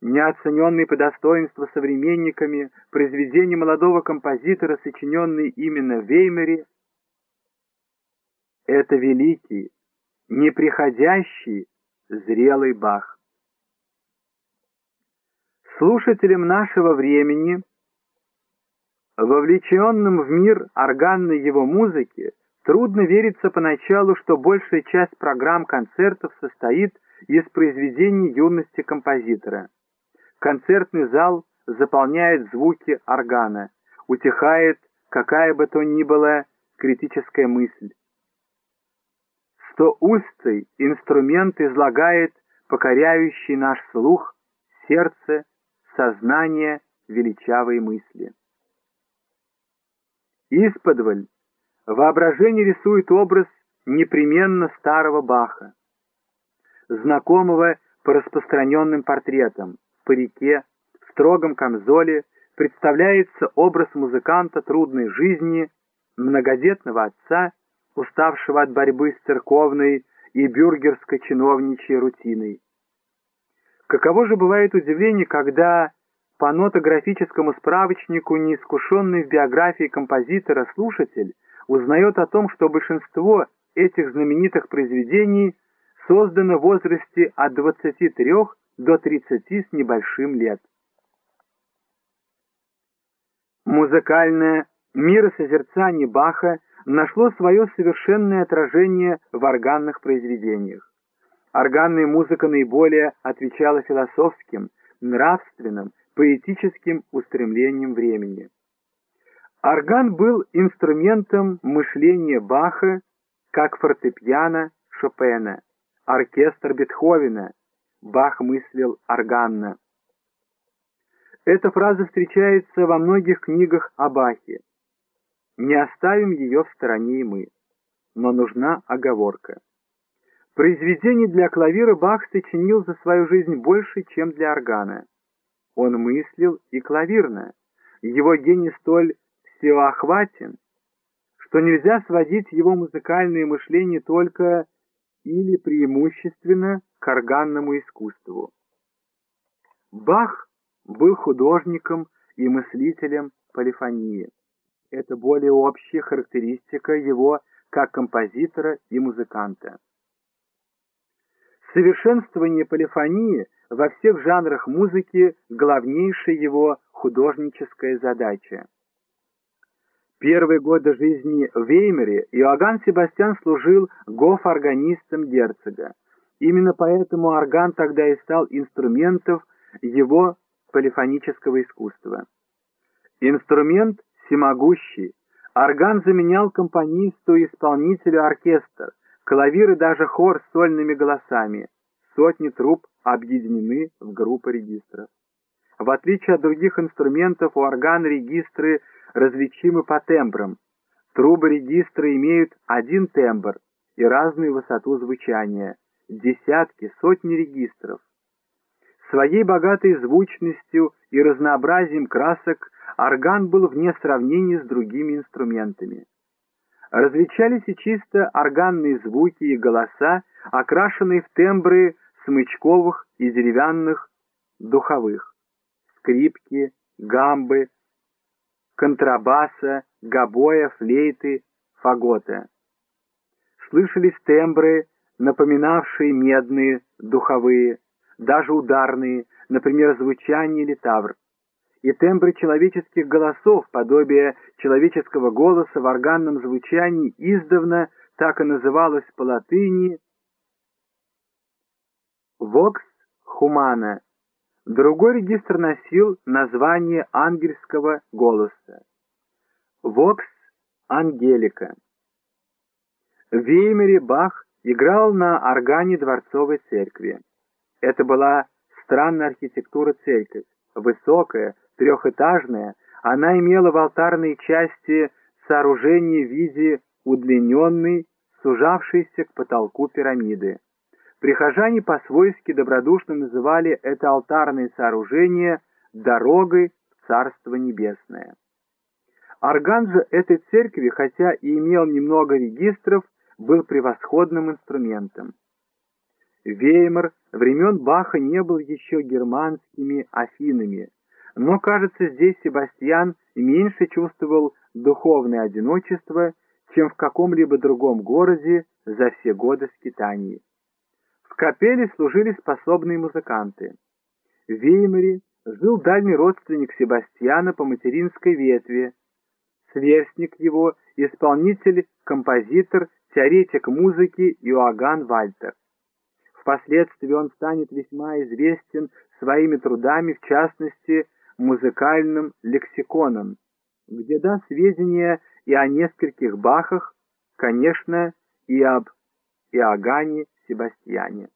неоцененный по достоинству современниками, произведение молодого композитора, сочиненное именно в Веймере, это великий, неприходящий, зрелый Бах. Слушателям нашего времени, вовлеченным в мир органной его музыки, трудно вериться поначалу, что большая часть программ концертов состоит из произведений юности композитора. Концертный зал заполняет звуки органа, утихает какая бы то ни была критическая мысль. Стоустый инструмент излагает покоряющий наш слух, сердце, сознание величавые мысли. Исподволь воображение рисует образ непременно старого Баха, знакомого по распространенным портретам, парике, в строгом камзоле представляется образ музыканта трудной жизни, многодетного отца, уставшего от борьбы с церковной и бюргерско-чиновничьей рутиной. Каково же бывает удивление, когда по нотографическому справочнику неискушенный в биографии композитора слушатель узнает о том, что большинство этих знаменитых произведений создано в возрасте от 23 до 30 с небольшим лет. Музыкальное миросозерцание Баха нашло свое совершенное отражение в органных произведениях. Органная музыка наиболее отвечала философским, нравственным, поэтическим устремлениям времени. Орган был инструментом мышления Баха, как фортепиано Шопена, оркестр Бетховена, Бах мыслил органно. Эта фраза встречается во многих книгах о Бахе. Не оставим ее в стороне и мы. Но нужна оговорка. Произведений для клавира Бах сочинил за свою жизнь больше, чем для органа. Он мыслил и клавирно. Его гений столь всеохватен, что нельзя сводить его музыкальное мышление только или преимущественно к органному искусству. Бах был художником и мыслителем полифонии. Это более общая характеристика его как композитора и музыканта. Совершенствование полифонии во всех жанрах музыки – главнейшая его художническая задача. Первые годы жизни в Веймере Иоганн Себастьян служил гоф-органистом герцога. Именно поэтому орган тогда и стал инструментом его полифонического искусства. Инструмент всемогущий. Орган заменял компонисту и исполнителю оркестр, клавир и даже хор с сольными голосами. Сотни труб объединены в группы регистров. В отличие от других инструментов, у органа регистры различимы по тембрам. Трубы регистра имеют один тембр и разную высоту звучания – десятки, сотни регистров. Своей богатой звучностью и разнообразием красок орган был вне сравнения с другими инструментами. Различались и чисто органные звуки и голоса, окрашенные в тембры смычковых и деревянных духовых, скрипки, гамбы, контрабаса, гобоя, флейты, фагота. Слышались тембры напоминавшие медные, духовые, даже ударные, например, звучание или тавр, и тембры человеческих голосов, подобие человеческого голоса в органном звучании издавна так и называлось по латыни «вокс хумана». Другой регистр носил название ангельского голоса «вокс ангелика». В Веймере Бах играл на органе Дворцовой церкви. Это была странная архитектура церковь, высокая, трехэтажная, она имела в алтарной части сооружение в виде удлиненной, сужавшейся к потолку пирамиды. Прихожане по-свойски добродушно называли это алтарное сооружение «дорогой в Царство Небесное». Орган же этой церкви, хотя и имел немного регистров, был превосходным инструментом. Веймар времен Баха не был еще германскими Афинами, но, кажется, здесь Себастьян меньше чувствовал духовное одиночество, чем в каком-либо другом городе за все годы скитаний. В капелле служили способные музыканты. В Веймаре жил дальний родственник Себастьяна по материнской ветви, сверстник его, исполнитель, композитор, теоретик музыки Иоганн Вальтер. Впоследствии он станет весьма известен своими трудами, в частности, музыкальным лексиконом, где даст сведения и о нескольких Бахах, конечно, и об Иоганне Себастьяне.